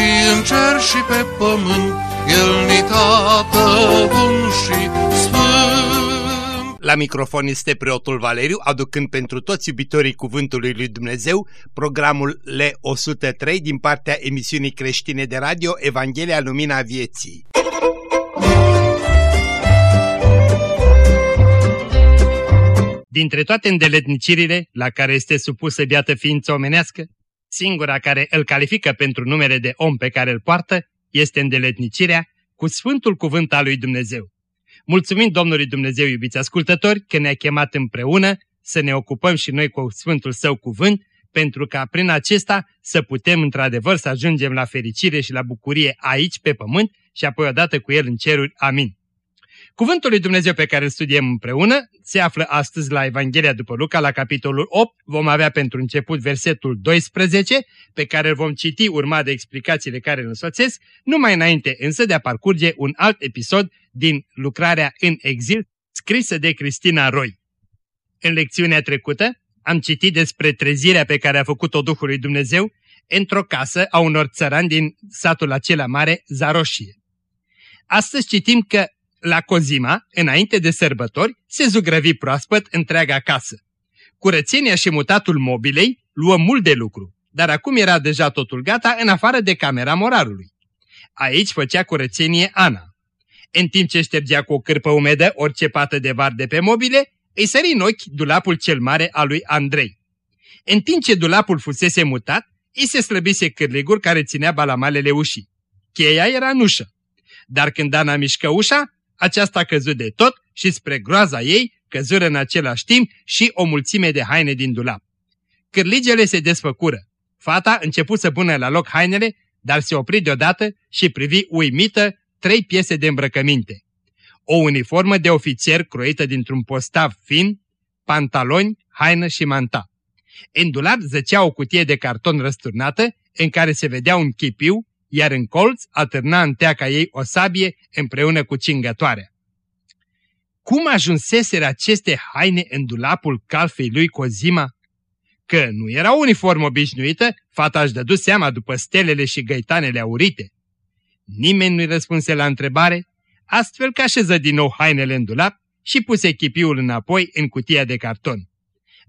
și în cer și pe pământ, El ni tată bun și sfânt. La microfon este preotul Valeriu, aducând pentru toți iubitorii Cuvântului Lui Dumnezeu programul L103 din partea emisiunii creștine de radio Evanghelia Lumina Vieții. Dintre toate îndeletnicirile la care este supusă biată ființă omenească, singura care îl califică pentru numere de om pe care îl poartă este îndeletnicirea cu Sfântul Cuvânt al lui Dumnezeu. Mulțumim Domnului Dumnezeu, iubiți ascultători, că ne-a chemat împreună să ne ocupăm și noi cu Sfântul Său Cuvânt, pentru ca prin acesta să putem într-adevăr să ajungem la fericire și la bucurie aici pe pământ și apoi odată cu El în ceruri. Amin. Cuvântul lui Dumnezeu pe care îl studiem împreună se află astăzi la Evanghelia după Luca, la capitolul 8. Vom avea pentru început versetul 12, pe care îl vom citi urma de explicațiile care îl însoțesc, numai înainte însă de a parcurge un alt episod din lucrarea în exil, scrisă de Cristina Roy. În lecțiunea trecută am citit despre trezirea pe care a făcut-o Duhului Dumnezeu într-o casă a unor țărani din satul acela mare, Zaroșie. Astăzi citim că la Cozima, înainte de sărbători, se zugrăvi proaspăt întreaga casă. Curățenia și mutatul mobilei luă mult de lucru, dar acum era deja totul gata în afară de camera morarului. Aici făcea curățenie Ana. În timp ce ștergea cu o cârpă umedă orice pată de var de pe mobile, îi sări în ochi dulapul cel mare al lui Andrei. În timp ce dulapul fusese mutat, îi se slăbise cârligul care ținea balamalele ușii. Cheia era în ușă. Dar când Ana mișcă ușa, aceasta a căzut de tot și spre groaza ei căzură în același timp și o mulțime de haine din dulap. Cârligele se desfăcură. Fata început să pună la loc hainele, dar se opri deodată și privi uimită trei piese de îmbrăcăminte. O uniformă de ofițer croită dintr-un postav fin, pantaloni, haină și manta. În dulap zăcea o cutie de carton răsturnată în care se vedea un chipiu iar în colț atârna în teaca ei o sabie împreună cu cingătoarea. Cum ajunseseră aceste haine în dulapul calfei lui Cozima? Că nu era uniformă obișnuită, fata își dădu seama după stelele și găitanele aurite. Nimeni nu-i răspunse la întrebare, astfel că așeză din nou hainele în dulap și puse chipiul înapoi în cutia de carton.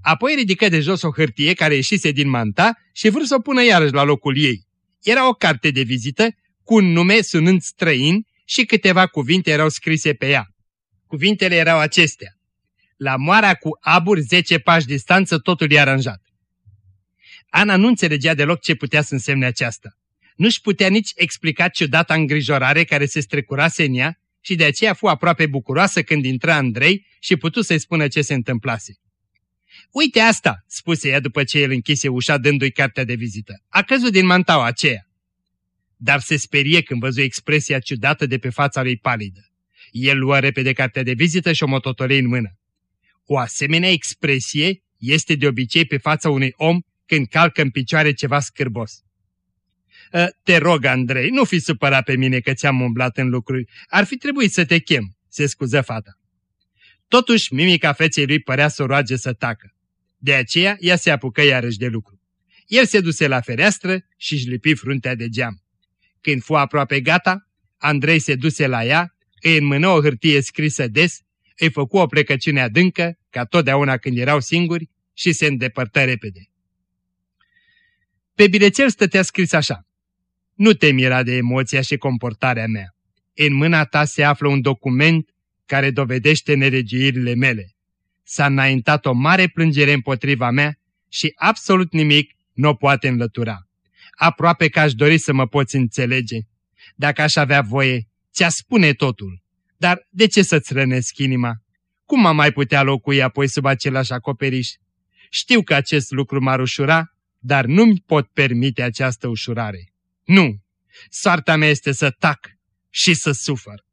Apoi ridică de jos o hârtie care ieșise din manta și vrut să o pună iarăși la locul ei. Era o carte de vizită cu un nume sunând străin și câteva cuvinte erau scrise pe ea. Cuvintele erau acestea. La moara cu abur 10 pași distanță totul e aranjat. Ana nu înțelegea deloc ce putea să însemne aceasta. Nu-și putea nici explica ciudata îngrijorare care se strecurase în ea și de aceea fu aproape bucuroasă când intra Andrei și putu să-i spună ce se întâmplase. Uite asta, spuse ea după ce el închise ușa dându-i cartea de vizită. A căzut din mantaua aceea. Dar se sperie când văzu expresia ciudată de pe fața lui palidă. El luă repede cartea de vizită și o mototolei în mână. O asemenea expresie este de obicei pe fața unui om când calcă în picioare ceva scârbos. Ă, te rog, Andrei, nu fi supărat pe mine că ți-am umblat în lucruri. Ar fi trebuit să te chem, se scuză fata. Totuși, mimica feței lui părea să o roage să tacă. De aceea, ea se apucă iarăși de lucru. El se duse la fereastră și își lipi fruntea de geam. Când fu aproape gata, Andrei se duse la ea, îi înmână o hârtie scrisă des, îi făcu o plecăciune adâncă, ca totdeauna când erau singuri, și se îndepărtă repede. Pe bilețel stătea scris așa. Nu te mira de emoția și comportarea mea. În mâna ta se află un document care dovedește neregiuirile mele s-a înaintat o mare plângere împotriva mea și absolut nimic nu o poate înlătura. Aproape că aș dori să mă poți înțelege. Dacă aș avea voie, ți-aș spune totul. Dar de ce să-ți rănesc inima? Cum am mai putea locui apoi sub același acoperiș? Știu că acest lucru m-ar ușura, dar nu-mi pot permite această ușurare. Nu, Soarta mea este să tac și să sufăr.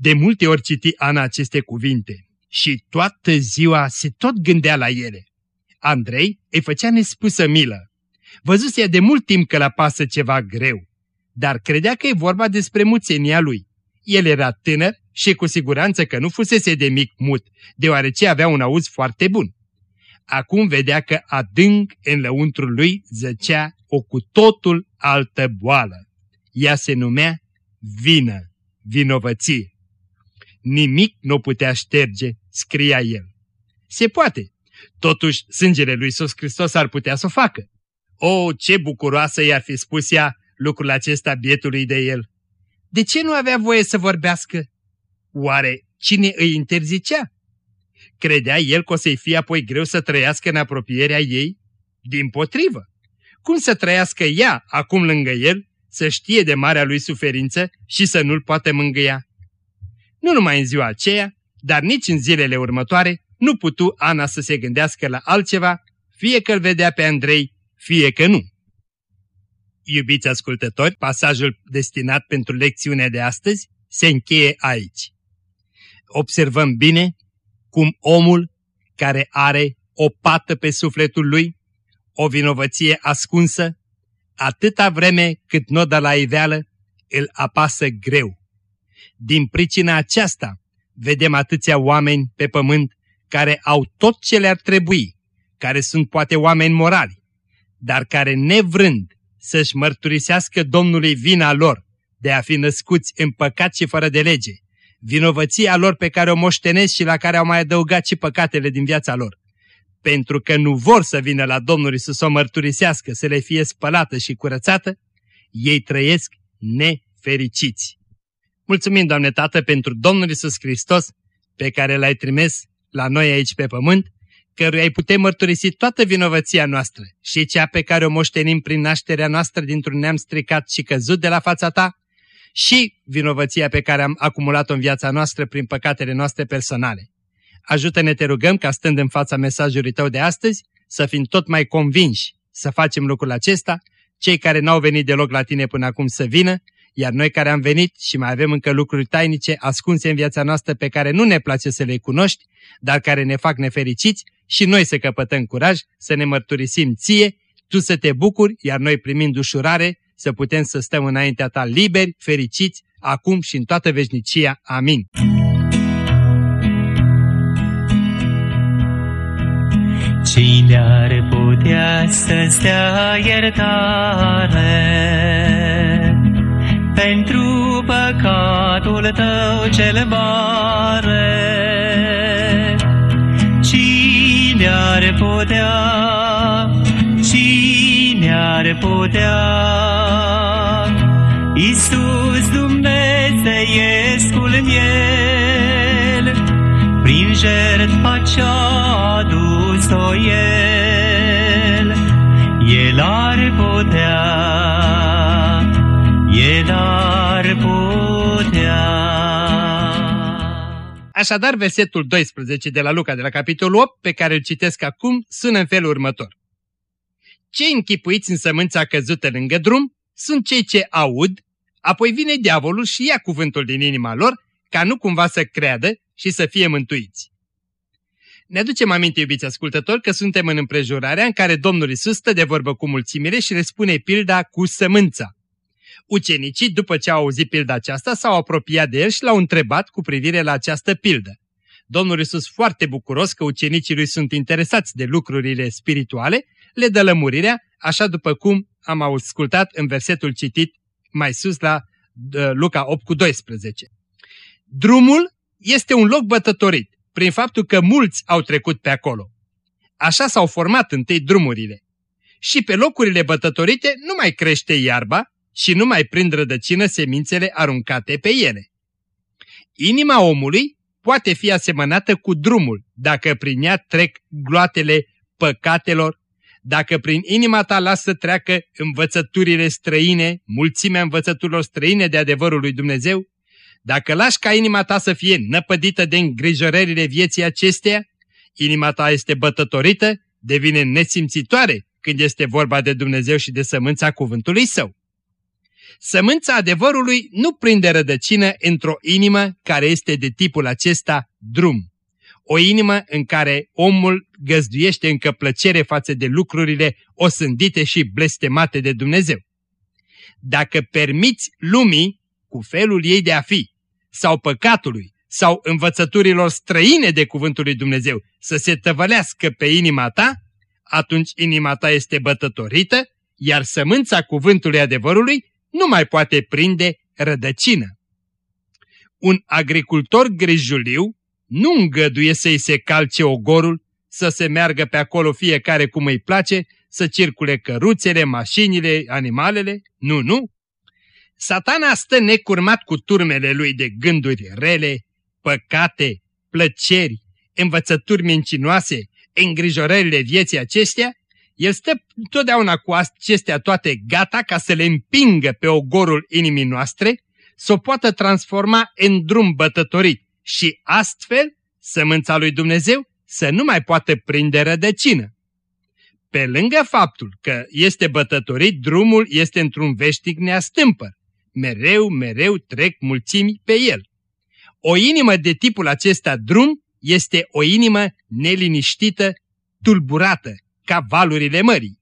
De multe ori citi Ana aceste cuvinte și toată ziua se tot gândea la ele. Andrei îi făcea nespusă milă. Văzuse de mult timp că la pasă ceva greu, dar credea că e vorba despre muțenia lui. El era tânăr și cu siguranță că nu fusese de mic mut, deoarece avea un auz foarte bun. Acum vedea că adânc în lăuntrul lui zăcea o cu totul altă boală. Ea se numea vină, vinovăție. Nimic nu putea șterge, scria el. Se poate. Totuși, sângele lui Iisus Hristos ar putea să o facă. O, ce bucuroasă i-ar fi spus ea lucrul acesta bietului de el. De ce nu avea voie să vorbească? Oare cine îi interzicea? Credea el că o să-i fie apoi greu să trăiască în apropierea ei? Din potrivă. Cum să trăiască ea acum lângă el, să știe de marea lui suferință și să nu-l poată mângâia? Nu numai în ziua aceea, dar nici în zilele următoare, nu putu Ana să se gândească la altceva, fie că îl vedea pe Andrei, fie că nu. Iubiți ascultători, pasajul destinat pentru lecțiunea de astăzi se încheie aici. Observăm bine cum omul care are o pată pe sufletul lui, o vinovăție ascunsă, atâta vreme cât nu dă la iveală, îl apasă greu. Din pricina aceasta, vedem atâția oameni pe pământ care au tot ce le-ar trebui, care sunt poate oameni morali, dar care nevrând să-și mărturisească Domnului vina lor de a fi născuți în păcat și fără de lege, vinovăția lor pe care o moștenesc și la care au mai adăugat și păcatele din viața lor. Pentru că nu vor să vină la Domnul Isus să o mărturisească, să le fie spălată și curățată, ei trăiesc nefericiți. Mulțumim, Doamne Tată, pentru Domnul Isus Hristos, pe care l-ai trimis la noi aici pe pământ, căruia îi putem mărturisi toată vinovăția noastră și cea pe care o moștenim prin nașterea noastră dintr-un neam stricat și căzut de la fața ta, și vinovăția pe care am acumulat-o în viața noastră prin păcatele noastre personale. Ajută-ne, te rugăm, ca stând în fața mesajului tău de astăzi, să fim tot mai convinși să facem lucrul acesta, cei care n-au venit deloc la tine până acum să vină, iar noi care am venit și mai avem încă lucruri tainice ascunse în viața noastră pe care nu ne place să le cunoști, dar care ne fac nefericiți și noi să căpătăm curaj, să ne mărturisim ție, tu să te bucuri, iar noi primind ușurare, să putem să stăm înaintea ta liberi, fericiți, acum și în toată veșnicia. Amin. Cine ar putea să-ți dea iertare pentru păcatul tău cel mare? Cine ar putea, cine ar putea, Iisus Dumnezeiescul miel, prin jertfa ce-a adus-o El, El ar putea, El ar putea. Așadar, versetul 12 de la Luca, de la capitolul 8, pe care îl citesc acum, sună în felul următor. Cei închipuiți în sămânța căzută lângă drum sunt cei ce aud, apoi vine diavolul și ia cuvântul din inima lor, ca nu cumva să creadă și să fie mântuiți. Ne aducem aminte, iubiți ascultători, că suntem în împrejurarea în care Domnul Isus stă de vorbă cu mulțimile și le spune pilda cu sămânța. Ucenicii, după ce au auzit pilda aceasta, s-au apropiat de el și l-au întrebat cu privire la această pildă. Domnul Isus, foarte bucuros că ucenicii lui sunt interesați de lucrurile spirituale, le dă lămurirea, așa după cum am ascultat în versetul citit mai sus la uh, Luca 8 cu 12. Drumul este un loc bătătorit, prin faptul că mulți au trecut pe acolo. Așa s-au format întâi drumurile. Și pe locurile bătătorite nu mai crește iarba și nu mai prind rădăcină semințele aruncate pe ele. Inima omului poate fi asemănată cu drumul, dacă prin ea trec gloatele păcatelor, dacă prin inima ta lasă să treacă învățăturile străine, mulțimea învățăturilor străine de adevărul lui Dumnezeu, dacă lași ca inima ta să fie năpădită de îngrijorările vieții acesteia, inima ta este bătătorită, devine nesimțitoare când este vorba de Dumnezeu și de sămânța cuvântului său. Sămânța adevărului nu prinde rădăcină într-o inimă care este de tipul acesta drum. O inimă în care omul găzduiește încă plăcere față de lucrurile osândite și blestemate de Dumnezeu. Dacă permiți lumii, cu felul ei de a fi, sau păcatului, sau învățăturilor străine de cuvântul lui Dumnezeu să se tăvălească pe inima ta, atunci inima ta este bătătorită, iar sămânța cuvântului adevărului nu mai poate prinde rădăcină. Un agricultor grijuliu nu îngăduie să-i se calce ogorul, să se meargă pe acolo fiecare cum îi place, să circule căruțele, mașinile, animalele. Nu, nu. Satana stă necurmat cu turmele lui de gânduri rele, păcate, plăceri, învățături mincinoase, îngrijorările vieții acestea, el stă totdeauna cu acestea toate gata ca să le împingă pe ogorul inimii noastre, să o poată transforma în drum bătătorit și astfel sămânța lui Dumnezeu să nu mai poată prinde rădăcină. Pe lângă faptul că este bătătorit, drumul este într-un veșnic neastâmpăr. Mereu, mereu trec mulțimi pe el. O inimă de tipul acesta drum este o inimă neliniștită, tulburată, ca valurile mării.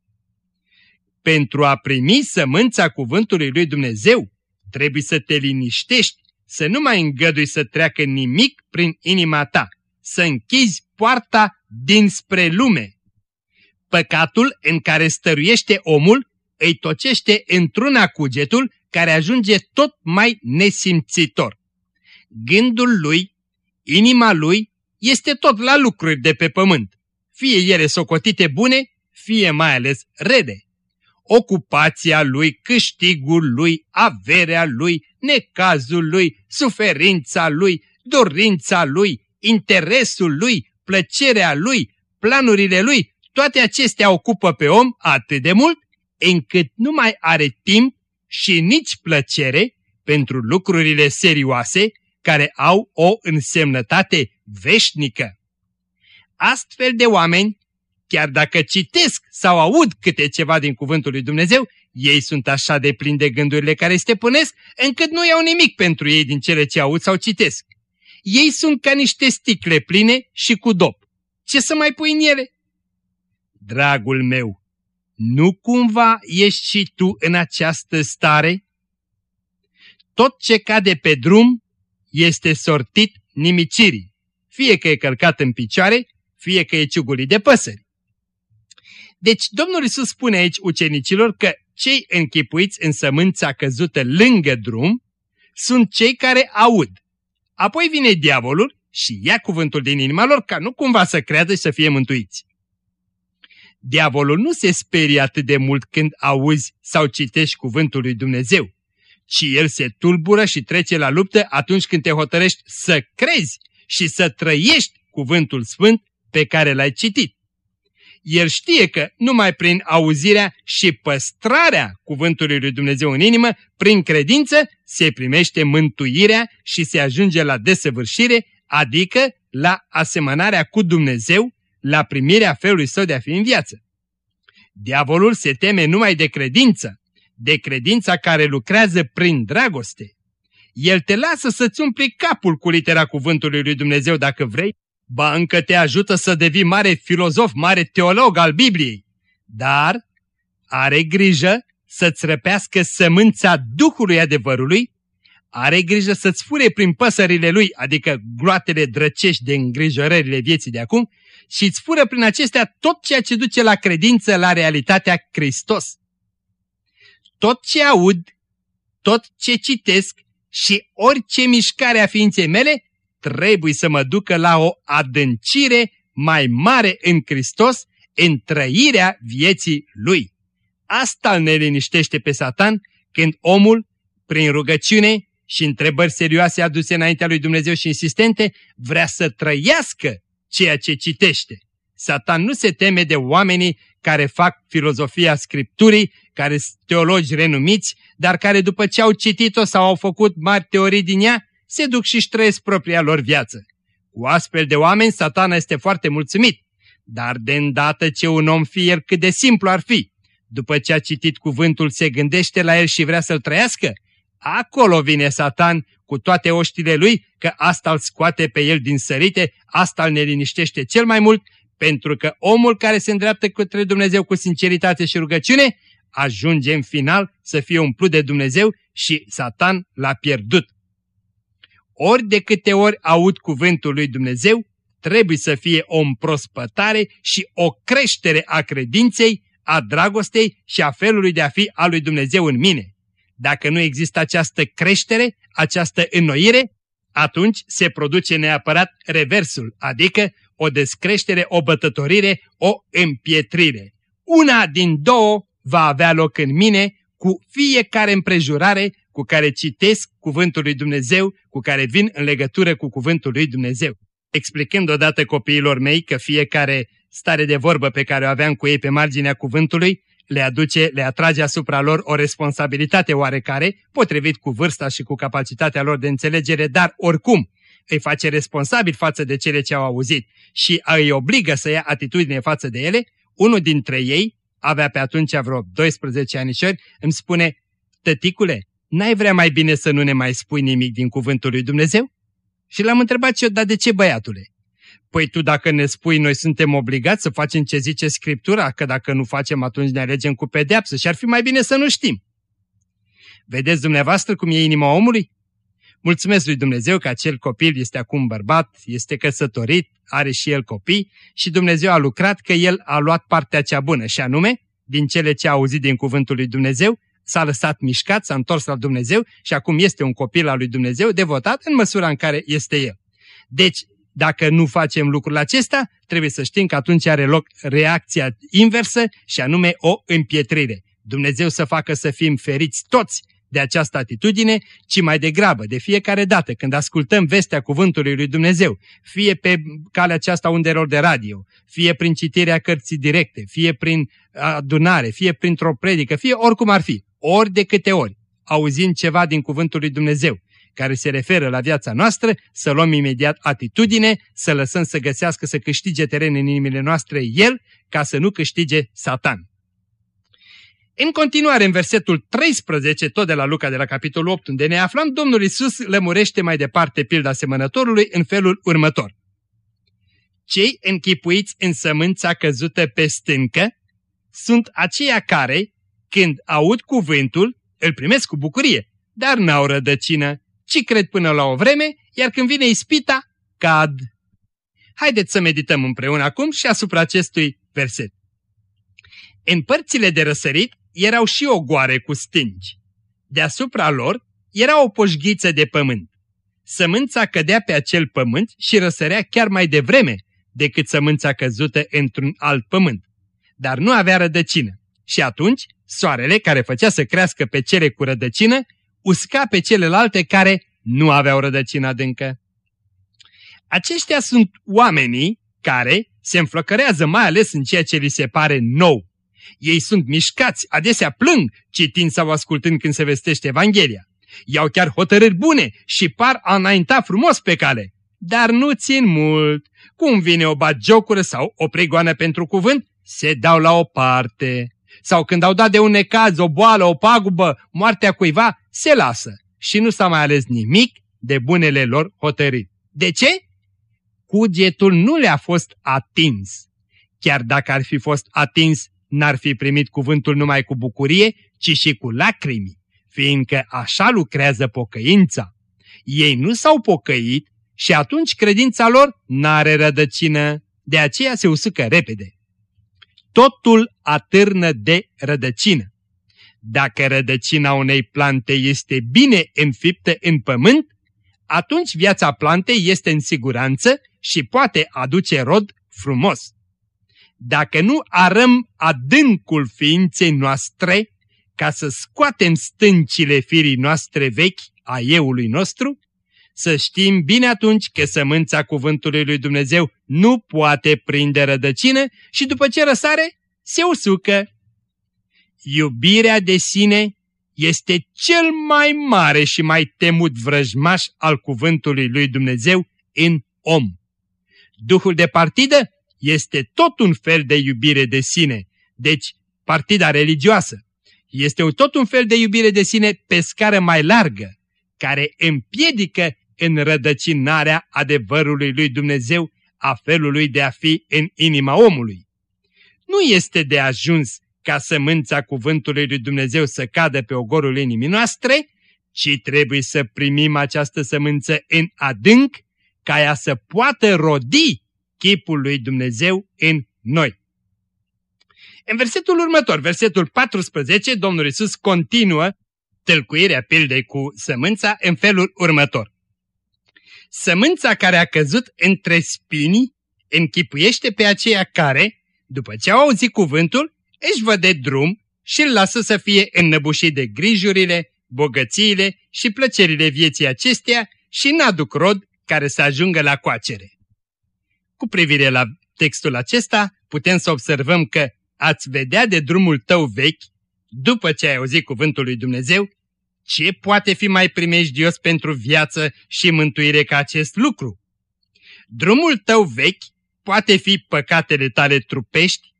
Pentru a primi sămânța cuvântului lui Dumnezeu, trebuie să te liniștești, să nu mai îngădui să treacă nimic prin inima ta, să închizi poarta dinspre lume. Păcatul în care stăruiește omul îi tocește într-una cugetul care ajunge tot mai nesimțitor. Gândul lui, inima lui, este tot la lucruri de pe pământ, fie ele socotite bune, fie mai ales rede. Ocupația lui, câștigul lui, averea lui, necazul lui, suferința lui, dorința lui, interesul lui, plăcerea lui, planurile lui, toate acestea ocupă pe om atât de mult încât nu mai are timp și nici plăcere pentru lucrurile serioase care au o însemnătate veșnică. Astfel de oameni, chiar dacă citesc sau aud câte ceva din cuvântul lui Dumnezeu, ei sunt așa de plini de gândurile care îi stăpânesc, încât nu iau nimic pentru ei din cele ce aud sau citesc. Ei sunt ca niște sticle pline și cu dop. Ce să mai pui în ele? Dragul meu, nu cumva ești și tu în această stare? Tot ce cade pe drum este sortit nimicirii, fie că e călcat în picioare, fie că e ciugulit de păsări. Deci Domnul Isus spune aici ucenicilor că cei închipuiți în sămânța căzută lângă drum sunt cei care aud. Apoi vine diavolul și ia cuvântul din inima lor ca nu cumva să creadă și să fie mântuiți. Diavolul nu se sperie atât de mult când auzi sau citești cuvântul lui Dumnezeu, ci el se tulbură și trece la luptă atunci când te hotărăști să crezi și să trăiești cuvântul sfânt pe care l-ai citit. El știe că numai prin auzirea și păstrarea cuvântului lui Dumnezeu în inimă, prin credință, se primește mântuirea și se ajunge la desăvârșire, adică la asemănarea cu Dumnezeu, la primirea felului său de a fi în viață. Diavolul se teme numai de credință, de credința care lucrează prin dragoste. El te lasă să-ți umpli capul cu litera cuvântului lui Dumnezeu dacă vrei, ba încă te ajută să devii mare filozof, mare teolog al Bibliei, dar are grijă să-ți răpească sămânța Duhului adevărului, are grijă să-ți fure prin păsările lui, adică groatele drăcești de îngrijorările vieții de acum, și îți fură prin acestea tot ceea ce duce la credință, la realitatea Hristos. Tot ce aud, tot ce citesc și orice mișcare a ființei mele trebuie să mă ducă la o adâncire mai mare în Hristos, în trăirea vieții Lui. Asta îl neliniștește pe Satan când omul, prin rugăciune și întrebări serioase aduse înaintea lui Dumnezeu și insistente, vrea să trăiască ceea ce citește. Satan nu se teme de oamenii care fac filozofia Scripturii, care sunt teologi renumiți, dar care după ce au citit-o sau au făcut mari teorii din ea, se duc și-și trăiesc propria lor viață. Cu astfel de oameni, satana este foarte mulțumit, dar de îndată ce un om fie el cât de simplu ar fi, după ce a citit cuvântul, se gândește la el și vrea să-l trăiască? Acolo vine Satan cu toate oștile lui, că asta îl scoate pe el din sărite, asta îl neliniștește cel mai mult, pentru că omul care se îndreaptă către Dumnezeu cu sinceritate și rugăciune, ajunge în final să fie umplut de Dumnezeu și Satan l-a pierdut. Ori de câte ori aud cuvântul lui Dumnezeu, trebuie să fie o împrospătare și o creștere a credinței, a dragostei și a felului de a fi al lui Dumnezeu în mine. Dacă nu există această creștere, această înnoire, atunci se produce neapărat reversul, adică o descreștere, o bătătorire, o împietrire. Una din două va avea loc în mine cu fiecare împrejurare cu care citesc cuvântul lui Dumnezeu, cu care vin în legătură cu cuvântul lui Dumnezeu. Explicând odată copiilor mei că fiecare stare de vorbă pe care o aveam cu ei pe marginea cuvântului, le aduce, le atrage asupra lor o responsabilitate oarecare, potrivit cu vârsta și cu capacitatea lor de înțelegere, dar oricum îi face responsabil față de cele ce au auzit și îi obligă să ia atitudine față de ele, unul dintre ei, avea pe atunci vreo 12 anișori, îmi spune, tăticule, n-ai vrea mai bine să nu ne mai spui nimic din cuvântul lui Dumnezeu? Și l-am întrebat eu, dar de ce băiatule? Păi tu dacă ne spui, noi suntem obligați să facem ce zice Scriptura, că dacă nu facem atunci ne alegem cu pedeapsă și ar fi mai bine să nu știm. Vedeți dumneavoastră cum e inima omului? Mulțumesc lui Dumnezeu că acel copil este acum bărbat, este căsătorit, are și el copii și Dumnezeu a lucrat că el a luat partea cea bună și anume, din cele ce a auzit din cuvântul lui Dumnezeu, s-a lăsat mișcat, s-a întors la Dumnezeu și acum este un copil al lui Dumnezeu devotat în măsura în care este el. Deci, dacă nu facem lucrul acesta, trebuie să știm că atunci are loc reacția inversă și anume o împietrire. Dumnezeu să facă să fim feriți toți de această atitudine, ci mai degrabă, de fiecare dată când ascultăm vestea cuvântului lui Dumnezeu, fie pe calea aceasta undelor de radio, fie prin citirea cărții directe, fie prin adunare, fie printr-o predică, fie oricum ar fi, ori de câte ori, auzind ceva din cuvântul lui Dumnezeu, care se referă la viața noastră, să luăm imediat atitudine, să lăsăm să găsească, să câștige teren în inimile noastre El, ca să nu câștige Satan. În continuare, în versetul 13, tot de la Luca, de la capitolul 8, unde ne aflăm, Domnul Isus lămurește mai departe pilda semănătorului în felul următor. Cei închipuiți în sămânța căzută pe stâncă sunt aceia care, când aud cuvântul, îl primesc cu bucurie, dar n-au rădăcină, ci cred până la o vreme, iar când vine ispita, cad. Haideți să medităm împreună acum și asupra acestui verset. În părțile de răsărit erau și ogoare cu stângi. Deasupra lor era o poșghiță de pământ. Sămânța cădea pe acel pământ și răsărea chiar mai devreme decât sămânța căzută într-un alt pământ. Dar nu avea rădăcină. Și atunci, soarele care făcea să crească pe cele cu rădăcină, usca pe celelalte care nu aveau rădăcină adâncă. Aceștia sunt oamenii care se înflăcărează mai ales în ceea ce li se pare nou. Ei sunt mișcați, adesea plâng, citind sau ascultând când se vestește Evanghelia. Iau chiar hotărâri bune și par a înainta frumos pe cale. Dar nu țin mult. Cum vine o bagiocură sau o pregoană pentru cuvânt, se dau la o parte. Sau când au dat de un necaz, o boală, o pagubă, moartea cuiva, se lasă și nu s-a mai ales nimic de bunele lor hotărâri. De ce? Cugetul nu le-a fost atins. Chiar dacă ar fi fost atins, n-ar fi primit cuvântul numai cu bucurie, ci și cu lacrimi, fiindcă așa lucrează pocăința. Ei nu s-au pocăit și atunci credința lor n-are rădăcină, de aceea se usucă repede. Totul atârnă de rădăcină. Dacă rădăcina unei plante este bine înfiptă în pământ, atunci viața plantei este în siguranță și poate aduce rod frumos dacă nu arăm adâncul ființei noastre ca să scoatem stâncile firii noastre vechi a euului nostru, să știm bine atunci că sămânța cuvântului lui Dumnezeu nu poate prinde rădăcină și după ce răsare, se usucă. Iubirea de sine este cel mai mare și mai temut vrăjmaș al cuvântului lui Dumnezeu în om. Duhul de partidă este tot un fel de iubire de sine. Deci, partida religioasă. Este tot un fel de iubire de sine pe scară mai largă, care împiedică înrădăcinarea adevărului lui Dumnezeu a felului de a fi în inima omului. Nu este de ajuns ca sămânța cuvântului lui Dumnezeu să cadă pe ogorul inimii noastre, ci trebuie să primim această sămânță în adânc, ca ea să poată rodi chipul lui Dumnezeu în noi. În versetul următor, versetul 14, Domnul Isus continuă tâlcuirea pildei cu sămânța în felul următor. Sămânța care a căzut între spini închipuiește pe aceia care, după ce au auzit cuvântul, își văd de drum și îl lasă să fie înnăbușit de grijurile, bogățiile și plăcerile vieții acesteia și n-aduc rod care să ajungă la coacere. Cu privire la textul acesta, putem să observăm că ați vedea de drumul tău vechi, după ce ai auzit cuvântul lui Dumnezeu, ce poate fi mai primejdios pentru viață și mântuire ca acest lucru? Drumul tău vechi poate fi păcatele tale trupești,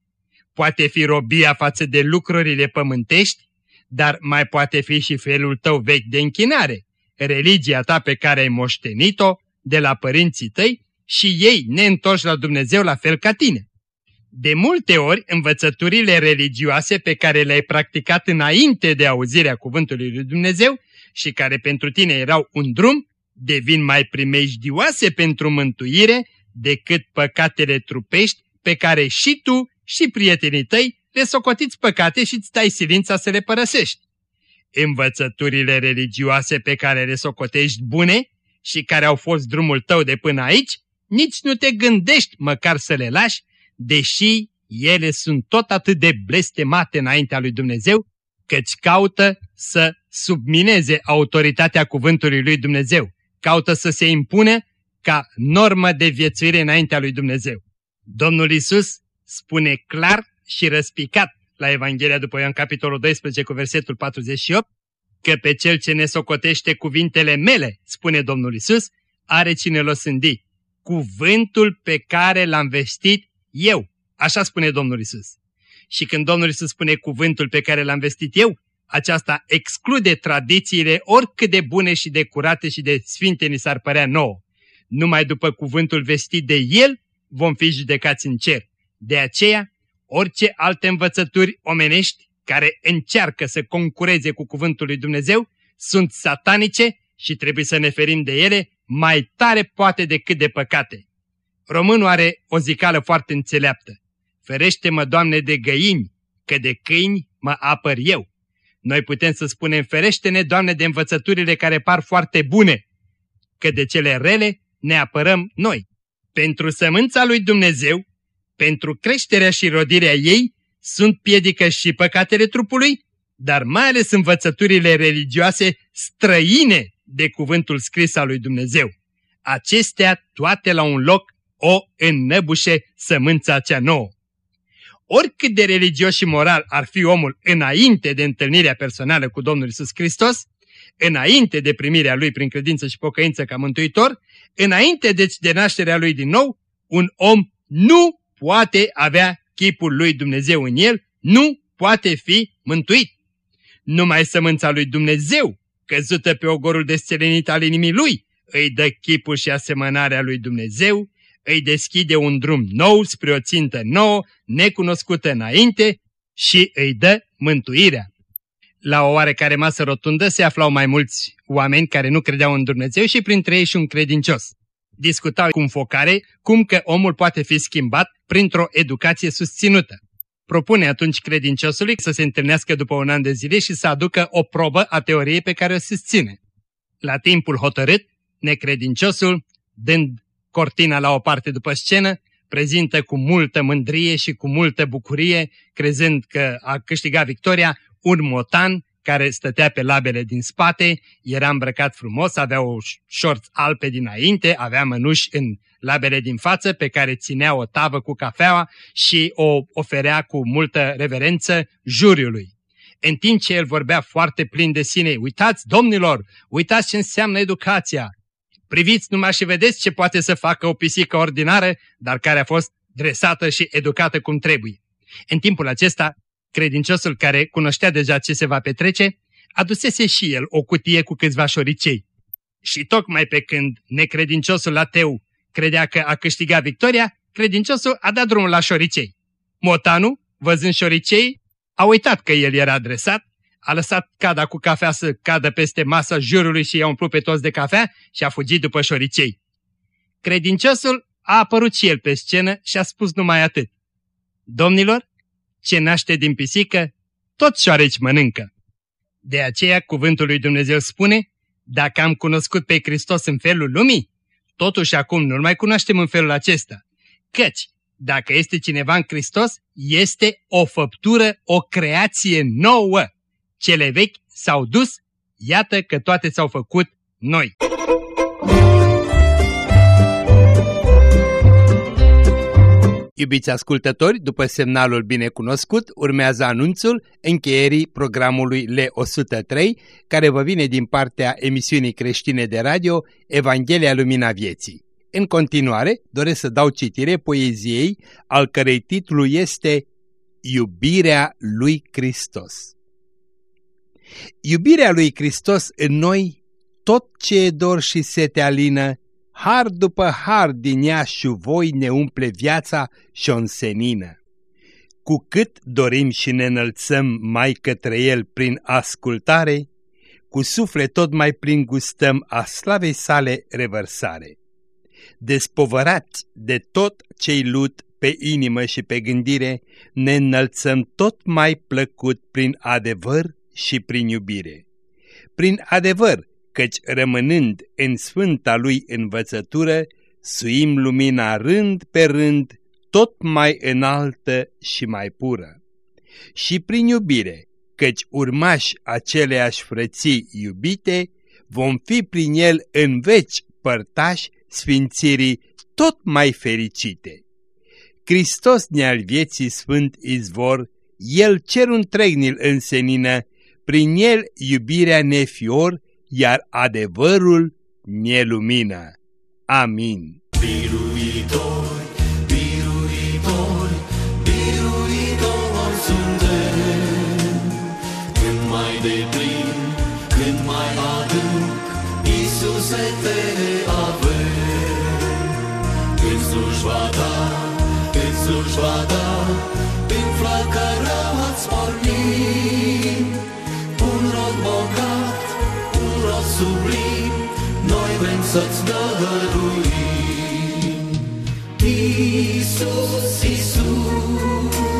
poate fi robia față de lucrurile pământești, dar mai poate fi și felul tău vechi de închinare, religia ta pe care ai moștenit-o de la părinții tăi și ei neîntorși la Dumnezeu la fel ca tine. De multe ori, învățăturile religioase pe care le-ai practicat înainte de auzirea cuvântului lui Dumnezeu și care pentru tine erau un drum, devin mai primejdioase pentru mântuire decât păcatele trupești pe care și tu și prietenii tăi le socotiți păcate și îți dai silința să le părăsești. Învățăturile religioase pe care le socotești bune și care au fost drumul tău de până aici, nici nu te gândești măcar să le lași, deși ele sunt tot atât de blestemate înaintea lui Dumnezeu, căci caută să submineze autoritatea cuvântului lui Dumnezeu, caută să se impune ca normă de viețuire înaintea lui Dumnezeu. Domnul Isus spune clar și răspicat la Evanghelia după Ioan capitolul 12 cu versetul 48 că pe cel ce ne socotește cuvintele mele, spune Domnul Isus, are cine l-o sândi. Cuvântul pe care l-am vestit eu. Așa spune Domnul Isus. Și când Domnul Isus spune cuvântul pe care l-am vestit eu, aceasta exclude tradițiile oricât de bune și de curate și de sfinte ni s-ar părea nouă. Numai după cuvântul vestit de El vom fi judecați în cer. De aceea, orice alte învățături omenești care încearcă să concureze cu cuvântul lui Dumnezeu sunt satanice și trebuie să ne ferim de ele mai tare poate decât de păcate. Românul are o zicală foarte înțeleaptă. Ferește-mă, Doamne, de găini, că de câini mă apăr eu. Noi putem să spunem, ferește-ne, Doamne, de învățăturile care par foarte bune, că de cele rele ne apărăm noi. Pentru sămânța lui Dumnezeu, pentru creșterea și rodirea ei, sunt piedică și păcatele trupului, dar mai ales învățăturile religioase străine de cuvântul scris al lui Dumnezeu. Acestea toate la un loc o înnăbușe sămânța cea nouă. Oricât de religios și moral ar fi omul înainte de întâlnirea personală cu Domnul Isus Hristos, înainte de primirea lui prin credință și pocăință ca mântuitor, înainte deci de nașterea lui din nou, un om nu poate avea chipul lui Dumnezeu în el, nu poate fi mântuit. Numai sămânța lui Dumnezeu, căzută pe ogorul desțelenit al inimii lui, îi dă chipul și asemănarea lui Dumnezeu, îi deschide un drum nou spre o țintă nouă, necunoscută înainte și îi dă mântuirea. La o oarecare masă rotundă se aflau mai mulți oameni care nu credeau în Dumnezeu și printre ei și un credincios. Discutau cu focare cum că omul poate fi schimbat printr-o educație susținută. Propune atunci credinciosului să se întâlnească după un an de zile și să aducă o probă a teoriei pe care o susține. La timpul hotărât, necredinciosul, dând cortina la o parte după scenă, prezintă cu multă mândrie și cu multă bucurie, crezând că a câștigat victoria, un motan care stătea pe labele din spate, era îmbrăcat frumos, avea o șorț albe dinainte, avea mănuși în labele din față pe care ținea o tavă cu cafeaua și o oferea cu multă reverență juriului. În timp ce el vorbea foarte plin de sine, uitați, domnilor, uitați ce înseamnă educația. Priviți numai și vedeți ce poate să facă o pisică ordinară, dar care a fost dresată și educată cum trebuie. În timpul acesta, credinciosul care cunoștea deja ce se va petrece, adusese și el o cutie cu câțiva șoricei. Și tocmai pe când necredinciosul ateu credea că a câștigat victoria, credinciosul a dat drumul la șoricei. Motanu, văzând șoricei, a uitat că el era adresat, a lăsat cada cu cafea să cadă peste masa jurului și i-a umplut pe toți de cafea și a fugit după șoricei. Credinciosul a apărut și el pe scenă și a spus numai atât. Domnilor, ce naște din pisică, tot șoareci mănâncă. De aceea cuvântul lui Dumnezeu spune, dacă am cunoscut pe Hristos în felul lumii, totuși acum nu-L mai cunoaștem în felul acesta. Căci, dacă este cineva în Hristos, este o făptură, o creație nouă. Cele vechi s-au dus, iată că toate s-au făcut noi. Iubiți ascultători, după semnalul binecunoscut, urmează anunțul încheierii programului L103, care vă vine din partea emisiunii creștine de radio Evanghelia Lumina Vieții. În continuare, doresc să dau citire poeziei, al cărei titlu este Iubirea lui Hristos. Iubirea lui Hristos în noi, tot ce e dor și sete alină, har după har din ea și voi ne umple viața și o însenină. Cu cât dorim și ne înălțăm mai către El prin ascultare, cu suflet tot mai plin gustăm a slavei sale revărsare. Despovărați de tot ce-i lut pe inimă și pe gândire, ne înălțăm tot mai plăcut prin adevăr și prin iubire. Prin adevăr, căci rămânând în sfânta lui învățătură, suim lumina rând pe rând, tot mai înaltă și mai pură. Și prin iubire, căci urmași aceleași frății iubite, vom fi prin el în veci părtași sfințirii tot mai fericite. Hristos ne-al vieții sfânt izvor, El cer întreg ni-l însenină, prin El iubirea ne fior, iar adevărul ne lumină. Amin. Biruitori, biruitori, biruitori suntem, când mai deplin, când mai adânc, Iisuse te avem. În slujba ta, în slujba ta, prin flacăra ați pornit, un rod bogat, un rod sublim, noi vrem să-ți dăruim. Iisus, Iisus, Iisus,